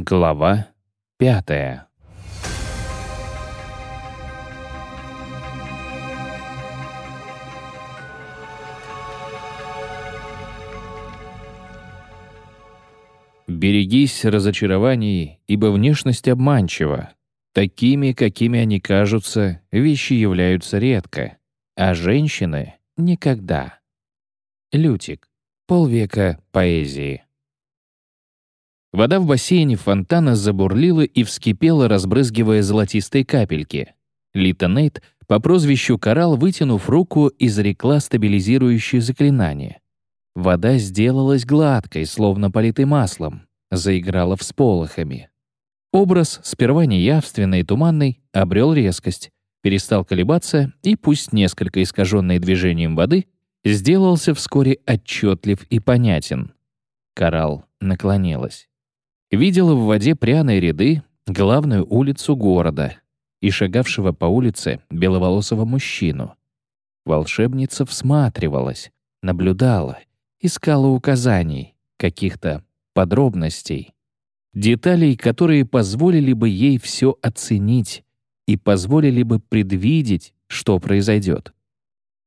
Глава пятая. Берегись разочарований, ибо внешность обманчива. Такими, какими они кажутся, вещи являются редко, а женщины — никогда. Лютик. Полвека поэзии. Вода в бассейне фонтана забурлила и вскипела, разбрызгивая золотистые капельки. Лита Нейт по прозвищу Коралл, вытянув руку, изрекла стабилизирующее заклинание. Вода сделалась гладкой, словно политой маслом, заиграла всполохами. Образ, сперва неявственный и туманный, обрел резкость, перестал колебаться и, пусть несколько искаженный движением воды, сделался вскоре отчетлив и понятен. Коралл наклонилась видела в воде пряные ряды, главную улицу города и шагавшего по улице беловолосого мужчину. Волшебница всматривалась, наблюдала, искала указаний, каких-то подробностей, деталей, которые позволили бы ей все оценить и позволили бы предвидеть, что произойдет.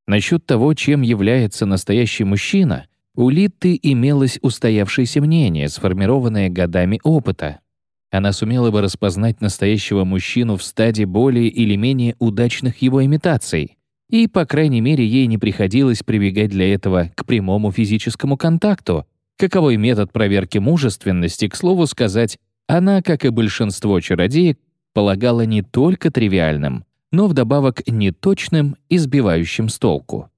Насчет того, чем является настоящий мужчина, у Литты имелось устоявшееся мнение, сформированное годами опыта. Она сумела бы распознать настоящего мужчину в стадии более или менее удачных его имитаций, и, по крайней мере, ей не приходилось прибегать для этого к прямому физическому контакту, каковой метод проверки мужественности, к слову сказать, она, как и большинство чародеек, полагала не только тривиальным, но вдобавок неточным и сбивающим с толку.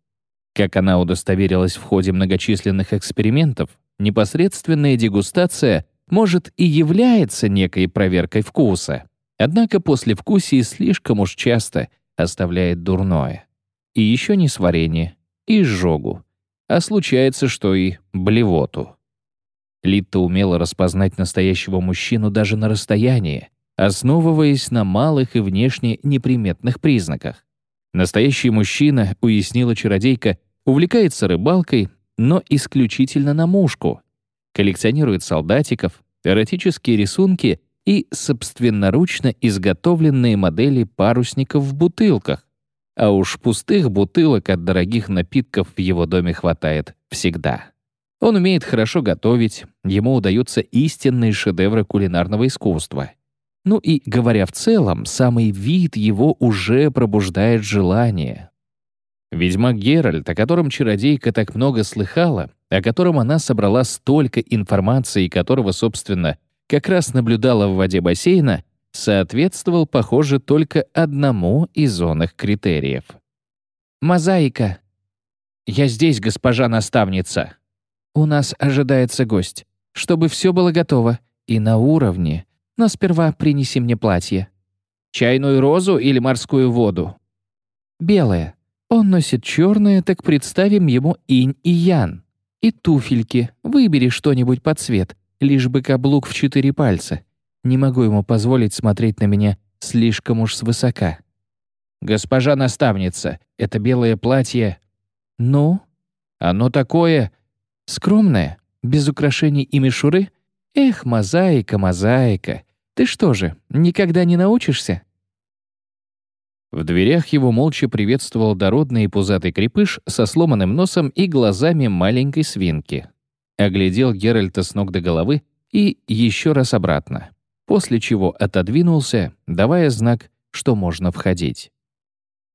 Как она удостоверилась в ходе многочисленных экспериментов, непосредственная дегустация может и является некой проверкой вкуса, однако послевкусие слишком уж часто оставляет дурное. И еще не сварение, и изжогу, а случается, что и блевоту. Литта умела распознать настоящего мужчину даже на расстоянии, основываясь на малых и внешне неприметных признаках. Настоящий мужчина, уяснила чародейка, увлекается рыбалкой, но исключительно на мушку, коллекционирует солдатиков, эротические рисунки и собственноручно изготовленные модели парусников в бутылках. А уж пустых бутылок от дорогих напитков в его доме хватает всегда. Он умеет хорошо готовить, ему удаются истинные шедевры кулинарного искусства — ну и, говоря в целом, самый вид его уже пробуждает желание. Ведьмак Геральт, о котором чародейка так много слыхала, о котором она собрала столько информации, которого, собственно, как раз наблюдала в воде бассейна, соответствовал, похоже, только одному из зонных критериев. «Мозаика!» «Я здесь, госпожа наставница!» «У нас ожидается гость. Чтобы все было готово и на уровне, но сперва принеси мне платье». «Чайную розу или морскую воду?» «Белое. Он носит черное, так представим ему инь и ян. И туфельки. Выбери что-нибудь под цвет, лишь бы каблук в четыре пальца. Не могу ему позволить смотреть на меня слишком уж свысока». «Госпожа наставница, это белое платье...» «Ну?» «Оно такое...» «Скромное, без украшений и мишуры?» Эх, мозаика, мозаика. Ты что же, никогда не научишься? В дверях его молча приветствовал дородный и пузатый крепыш со сломанным носом и глазами маленькой свинки. Оглядел Геральта с ног до головы и еще раз обратно, после чего отодвинулся, давая знак, что можно входить.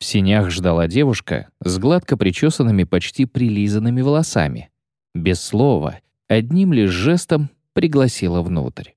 В синях ждала девушка с гладко причесанными, почти прилизанными волосами. Без слова, одним лишь жестом пригласила внутрь.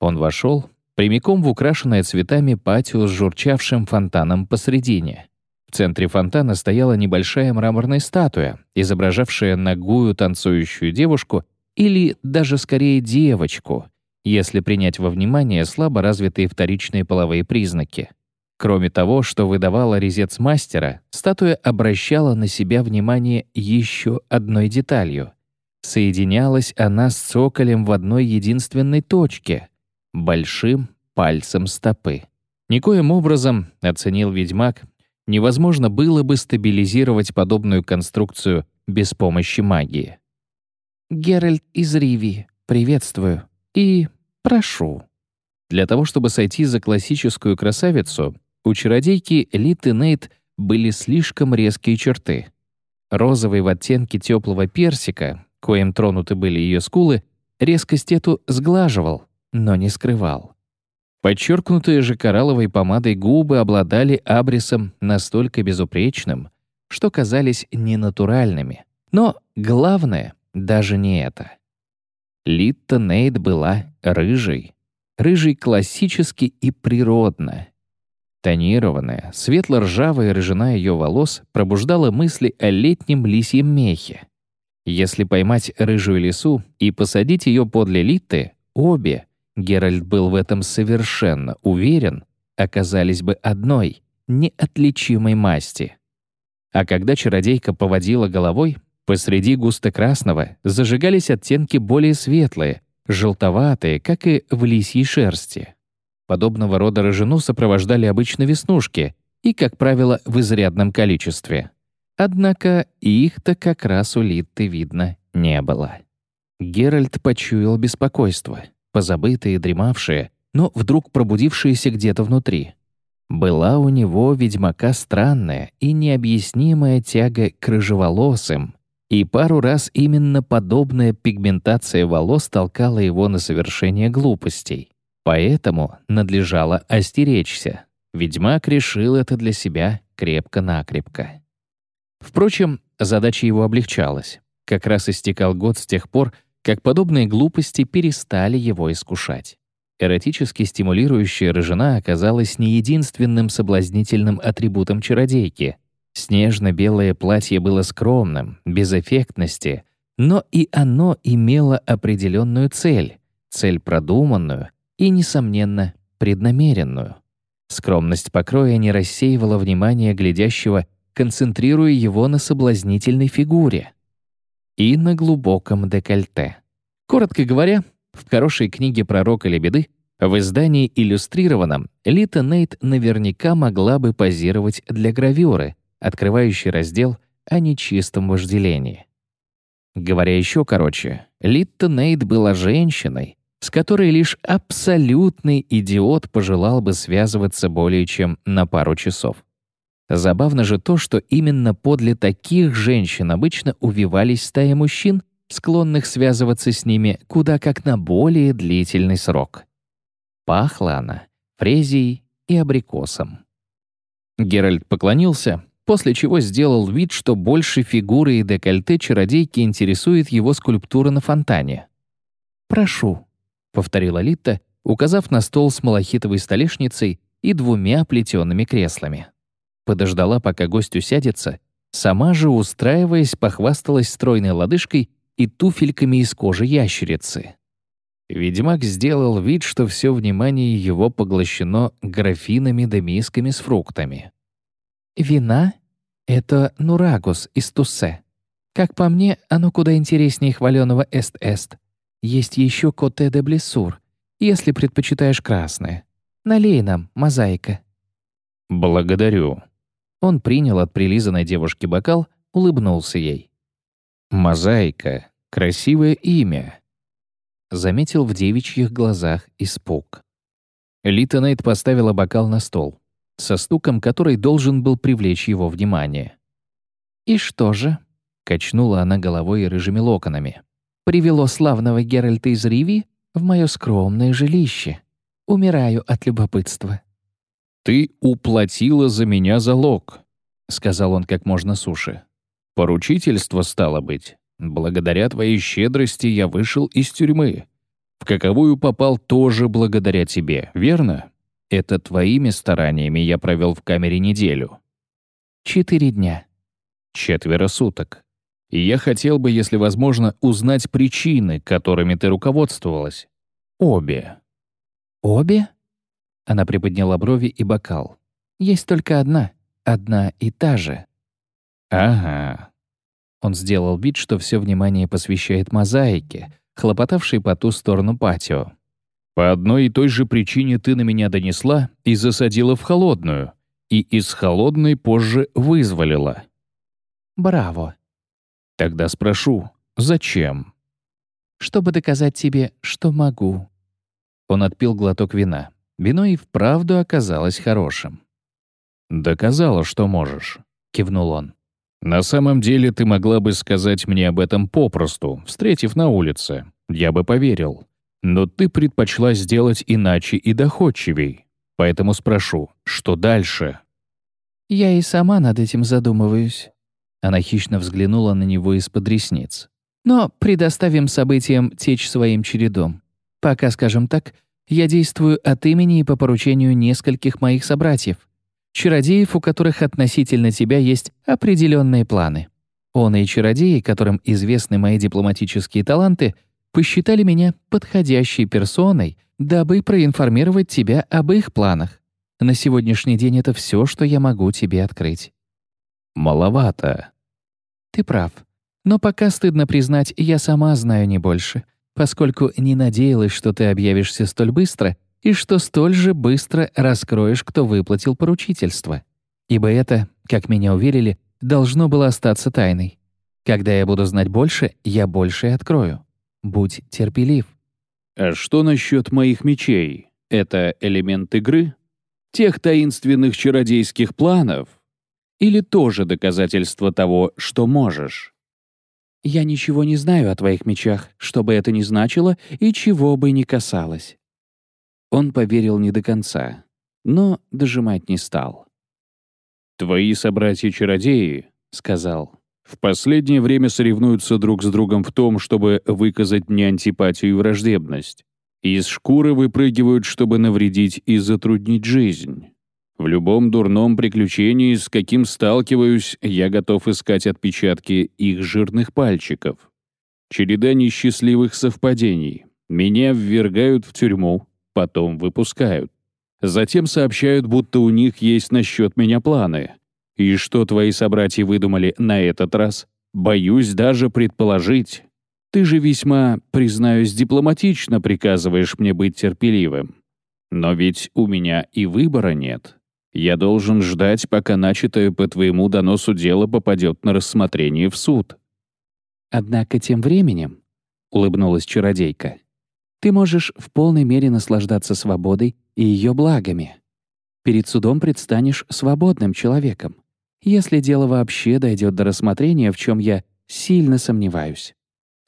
Он вошел прямиком в украшенное цветами патио с журчавшим фонтаном посредине. В центре фонтана стояла небольшая мраморная статуя, изображавшая ногую танцующую девушку или даже скорее девочку, если принять во внимание слабо развитые вторичные половые признаки. Кроме того, что выдавала резец мастера, статуя обращала на себя внимание еще одной деталью — Соединялась она с цоколем в одной единственной точке — большим пальцем стопы. Никоим образом, оценил ведьмак, невозможно было бы стабилизировать подобную конструкцию без помощи магии. «Геральт из Риви, приветствую. И Прошу». Для того, чтобы сойти за классическую красавицу, у чародейки Литы Нейт были слишком резкие черты. Розовый в оттенке теплого персика, коим тронуты были ее скулы, резкость эту сглаживал, но не скрывал. Подчеркнутые же коралловой помадой губы обладали абрисом настолько безупречным, что казались ненатуральными. Но главное даже не это. Литта Нейт была рыжей. Рыжей классически и природно. Тонированная, светло-ржавая рыжина ее волос пробуждала мысли о летнем лисьем мехе. Если поймать рыжую лису и посадить ее подле Литты, обе, Геральт был в этом совершенно уверен, оказались бы одной, неотличимой масти. А когда чародейка поводила головой, посреди густо-красного зажигались оттенки более светлые, желтоватые, как и в лисьей шерсти. Подобного рода рыжину сопровождали обычно веснушки и, как правило, в изрядном количестве. Однако их-то как раз у Литты видно не было. Геральт почуял беспокойство позабытые, дремавшие, но вдруг пробудившиеся где-то внутри. Была у него, ведьмака, странная и необъяснимая тяга к рыжеволосым, и пару раз именно подобная пигментация волос толкала его на совершение глупостей. Поэтому надлежало остеречься. Ведьмак решил это для себя крепко-накрепко. Впрочем, задача его облегчалась. Как раз истекал год с тех пор, как подобные глупости перестали его искушать. Эротически стимулирующая рыжина оказалась не единственным соблазнительным атрибутом чародейки. Снежно-белое платье было скромным, без эффектности, но и оно имело определенную цель, цель продуманную и, несомненно, преднамеренную. Скромность покроя не рассеивала внимание глядящего, концентрируя его на соблазнительной фигуре и на глубоком декольте. Коротко говоря, в хорошей книге «Пророк или беды» в издании иллюстрированном Лита Нейт наверняка могла бы позировать для гравюры, открывающей раздел о нечистом вожделении. Говоря еще короче, Литта Нейт была женщиной, с которой лишь абсолютный идиот пожелал бы связываться более чем на пару часов. Забавно же то, что именно подле таких женщин обычно увивались стаи мужчин, склонных связываться с ними куда как на более длительный срок. Пахла она фрезией и абрикосом. Геральт поклонился, после чего сделал вид, что больше фигуры и декольте чародейки интересует его скульптура на фонтане. «Прошу», — повторила Литта, указав на стол с малахитовой столешницей и двумя плетеными креслами подождала, пока гость усядется, сама же, устраиваясь, похвасталась стройной лодыжкой и туфельками из кожи ящерицы. Ведьмак сделал вид, что все внимание его поглощено графинами да мисками с фруктами. «Вина — это нурагус из Туссе. Как по мне, оно куда интереснее хваленого эст-эст. Есть еще коте де блессур, если предпочитаешь красное. Налей нам, мозаика». «Благодарю», он принял от прилизанной девушки бокал, улыбнулся ей. «Мозаика. Красивое имя». Заметил в девичьих глазах испуг. Лита Нейт поставила бокал на стол, со стуком который должен был привлечь его внимание. «И что же?» — качнула она головой рыжими локонами. «Привело славного Геральта из Риви в мое скромное жилище. Умираю от любопытства». «Ты уплатила за меня залог», — сказал он как можно суше. «Поручительство стало быть. Благодаря твоей щедрости я вышел из тюрьмы. В каковую попал тоже благодаря тебе, верно? Это твоими стараниями я провел в камере неделю». «Четыре дня». «Четверо суток. И я хотел бы, если возможно, узнать причины, которыми ты руководствовалась. Обе». «Обе?» Она приподняла брови и бокал. «Есть только одна. Одна и та же». «Ага». Он сделал вид, что все внимание посвящает мозаике, хлопотавшей по ту сторону патио. «По одной и той же причине ты на меня донесла и засадила в холодную, и из холодной позже вызволила». «Браво». «Тогда спрошу, зачем?» «Чтобы доказать тебе, что могу». Он отпил глоток вина. Вино и вправду оказалось хорошим. «Доказала, что можешь», — кивнул он. «На самом деле ты могла бы сказать мне об этом попросту, встретив на улице. Я бы поверил. Но ты предпочла сделать иначе и доходчивей. Поэтому спрошу, что дальше?» «Я и сама над этим задумываюсь». Она хищно взглянула на него из-под ресниц. «Но предоставим событиям течь своим чередом. Пока, скажем так, я действую от имени и по поручению нескольких моих собратьев, чародеев, у которых относительно тебя есть определенные планы. Он и чародеи, которым известны мои дипломатические таланты, посчитали меня подходящей персоной, дабы проинформировать тебя об их планах. На сегодняшний день это все, что я могу тебе открыть. Маловато. Ты прав. Но пока стыдно признать, я сама знаю не больше, поскольку не надеялась, что ты объявишься столь быстро и что столь же быстро раскроешь, кто выплатил поручительство. Ибо это, как меня уверили, должно было остаться тайной. Когда я буду знать больше, я больше открою. Будь терпелив. А что насчет моих мечей? Это элемент игры? Тех таинственных чародейских планов? Или тоже доказательство того, что можешь? Я ничего не знаю о твоих мечах, что бы это ни значило и чего бы ни касалось. Он поверил не до конца, но дожимать не стал. «Твои собратья-чародеи», — сказал, — «в последнее время соревнуются друг с другом в том, чтобы выказать мне антипатию и враждебность. Из шкуры выпрыгивают, чтобы навредить и затруднить жизнь. В любом дурном приключении, с каким сталкиваюсь, я готов искать отпечатки их жирных пальчиков. Череда несчастливых совпадений. Меня ввергают в тюрьму, потом выпускают. Затем сообщают, будто у них есть насчет меня планы. И что твои собратья выдумали на этот раз, боюсь даже предположить. Ты же весьма, признаюсь, дипломатично приказываешь мне быть терпеливым. Но ведь у меня и выбора нет. Я должен ждать, пока начатое по твоему доносу дело попадет на рассмотрение в суд». «Однако тем временем», — улыбнулась чародейка, ты можешь в полной мере наслаждаться свободой и ее благами. Перед судом предстанешь свободным человеком, если дело вообще дойдет до рассмотрения, в чем я сильно сомневаюсь.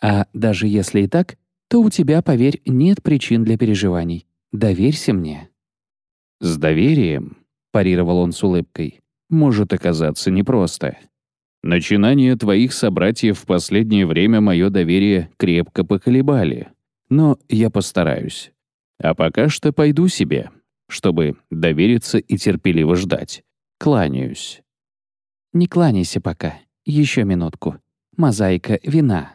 А даже если и так, то у тебя, поверь, нет причин для переживаний. Доверься мне». «С доверием», — парировал он с улыбкой, — «может оказаться непросто. Начинания твоих собратьев в последнее время мое доверие крепко поколебали но я постараюсь. А пока что пойду себе, чтобы довериться и терпеливо ждать. Кланяюсь. Не кланяйся пока. Еще минутку. Мозаика вина.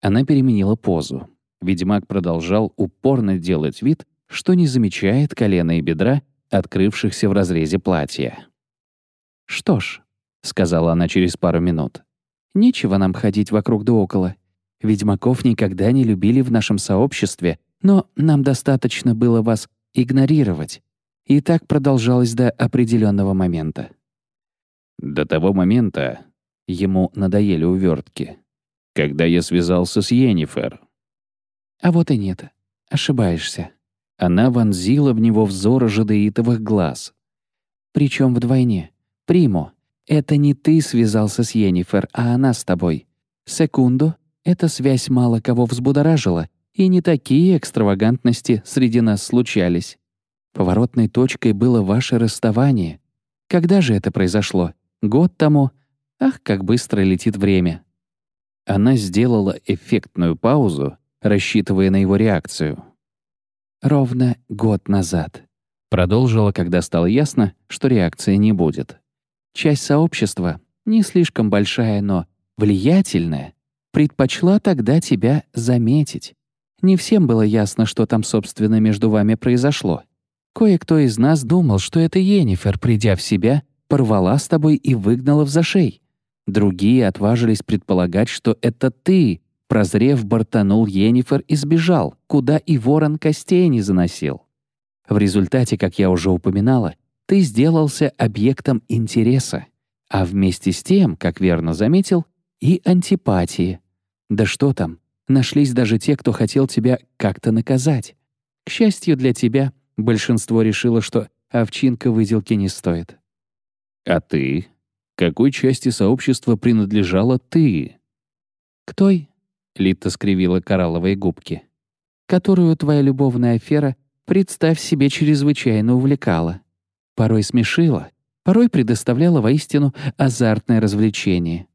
Она переменила позу. Ведьмак продолжал упорно делать вид, что не замечает колена и бедра, открывшихся в разрезе платья. «Что ж», — сказала она через пару минут, — «нечего нам ходить вокруг да около. Ведьмаков никогда не любили в нашем сообществе, но нам достаточно было вас игнорировать. И так продолжалось до определенного момента. До того момента ему надоели увертки, когда я связался с Йеннифер. А вот и нет. Ошибаешься. Она вонзила в него взор жадеитовых глаз. Причем вдвойне. Примо, это не ты связался с Йеннифер, а она с тобой. Секунду, эта связь мало кого взбудоражила, и не такие экстравагантности среди нас случались. Поворотной точкой было ваше расставание. Когда же это произошло? Год тому? Ах, как быстро летит время. Она сделала эффектную паузу, рассчитывая на его реакцию. «Ровно год назад», — продолжила, когда стало ясно, что реакции не будет. «Часть сообщества, не слишком большая, но влиятельная, предпочла тогда тебя заметить. Не всем было ясно, что там, собственно, между вами произошло. Кое-кто из нас думал, что это Енифер, придя в себя, порвала с тобой и выгнала в зашей. Другие отважились предполагать, что это ты, прозрев, бортанул Енифер и сбежал, куда и ворон костей не заносил. В результате, как я уже упоминала, ты сделался объектом интереса, а вместе с тем, как верно заметил, и антипатии, да что там, нашлись даже те, кто хотел тебя как-то наказать. К счастью для тебя, большинство решило, что овчинка выделки не стоит. А ты? Какой части сообщества принадлежала ты? К той, — Лита скривила коралловые губки, которую твоя любовная афера, представь себе, чрезвычайно увлекала. Порой смешила, порой предоставляла воистину азартное развлечение.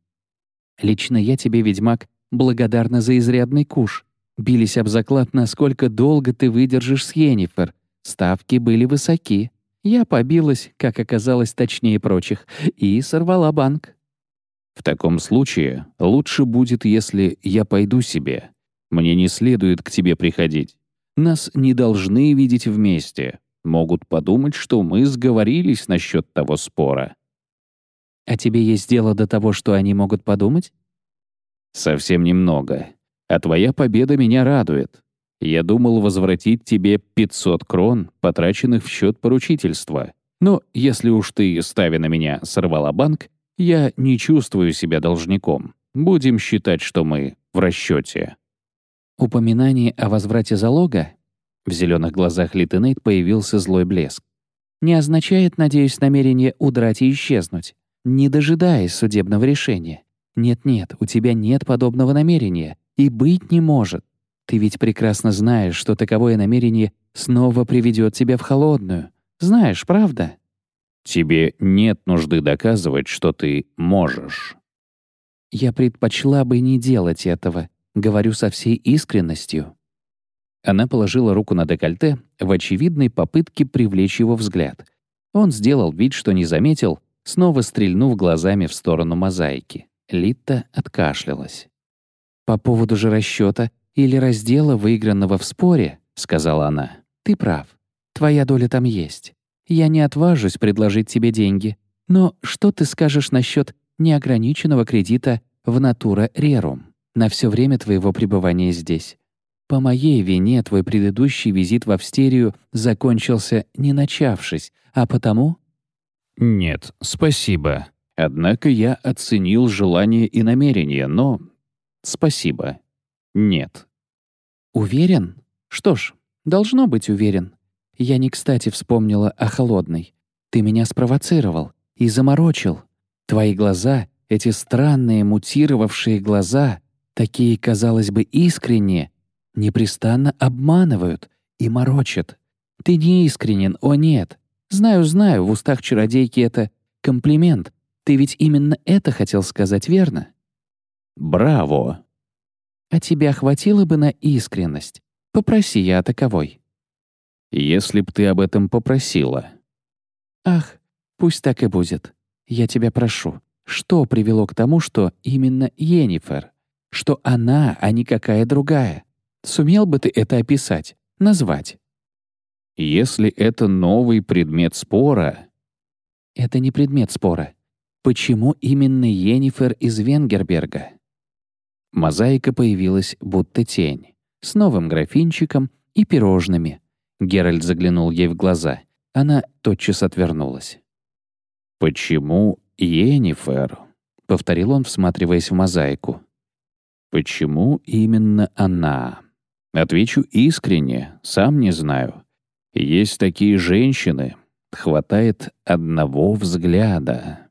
Лично я тебе, ведьмак, благодарна за изрядный куш. Бились об заклад, насколько долго ты выдержишь с Йеннифер. Ставки были высоки. Я побилась, как оказалось, точнее прочих, и сорвала банк. В таком случае лучше будет, если я пойду себе. Мне не следует к тебе приходить. Нас не должны видеть вместе. Могут подумать, что мы сговорились насчет того спора. А тебе есть дело до того, что они могут подумать? Совсем немного. А твоя победа меня радует. Я думал возвратить тебе 500 крон, потраченных в счет поручительства. Но если уж ты, ставя на меня, сорвала банк, я не чувствую себя должником. Будем считать, что мы в расчете. Упоминание о возврате залога в зеленых глазах Литенейт появился злой блеск. Не означает, надеюсь, намерение удрать и исчезнуть, не дожидаясь судебного решения. Нет-нет, у тебя нет подобного намерения, и быть не может. Ты ведь прекрасно знаешь, что таковое намерение снова приведет тебя в холодную. Знаешь, правда? Тебе нет нужды доказывать, что ты можешь. Я предпочла бы не делать этого, говорю со всей искренностью. Она положила руку на декольте в очевидной попытке привлечь его взгляд. Он сделал вид, что не заметил, снова стрельнув глазами в сторону мозаики. Литта откашлялась. «По поводу же расчета или раздела, выигранного в споре», — сказала она, — «ты прав. Твоя доля там есть. Я не отважусь предложить тебе деньги. Но что ты скажешь насчет неограниченного кредита в натура рерум на все время твоего пребывания здесь? По моей вине твой предыдущий визит в Австерию закончился не начавшись, а потому...» «Нет, спасибо. Однако я оценил желание и намерение, но... Спасибо. Нет». «Уверен? Что ж, должно быть уверен. Я не кстати вспомнила о холодной. Ты меня спровоцировал и заморочил. Твои глаза, эти странные мутировавшие глаза, такие, казалось бы, искренние, непрестанно обманывают и морочат. Ты не искренен, о нет. Знаю, знаю, в устах чародейки это комплимент. Ты ведь именно это хотел сказать, верно? Браво! А тебя хватило бы на искренность. Попроси я о таковой если б ты об этом попросила». «Ах, пусть так и будет. Я тебя прошу, что привело к тому, что именно Йеннифер? Что она, а не какая другая? Сумел бы ты это описать, назвать?» «Если это новый предмет спора...» «Это не предмет спора. Почему именно Йеннифер из Венгерберга?» Мозаика появилась будто тень, с новым графинчиком и пирожными, Геральт заглянул ей в глаза. Она тотчас отвернулась. «Почему Йеннифер?» — повторил он, всматриваясь в мозаику. «Почему именно она?» Отвечу искренне, сам не знаю. Есть такие женщины, хватает одного взгляда.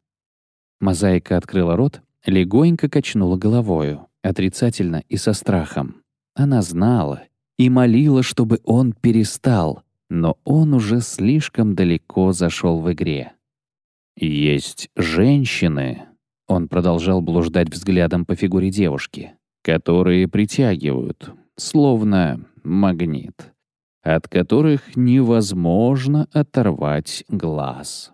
Мозаика открыла рот, легонько качнула головою, отрицательно и со страхом. Она знала, и молила, чтобы он перестал, но он уже слишком далеко зашел в игре. «Есть женщины», — он продолжал блуждать взглядом по фигуре девушки, «которые притягивают, словно магнит, от которых невозможно оторвать глаз».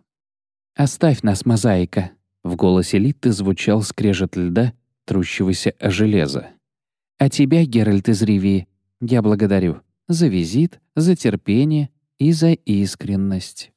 «Оставь нас, мозаика», — в голосе Литты звучал скрежет льда, трущегося о железо. «А тебя, Геральт из Ривии, я благодарю за визит, за терпение и за искренность.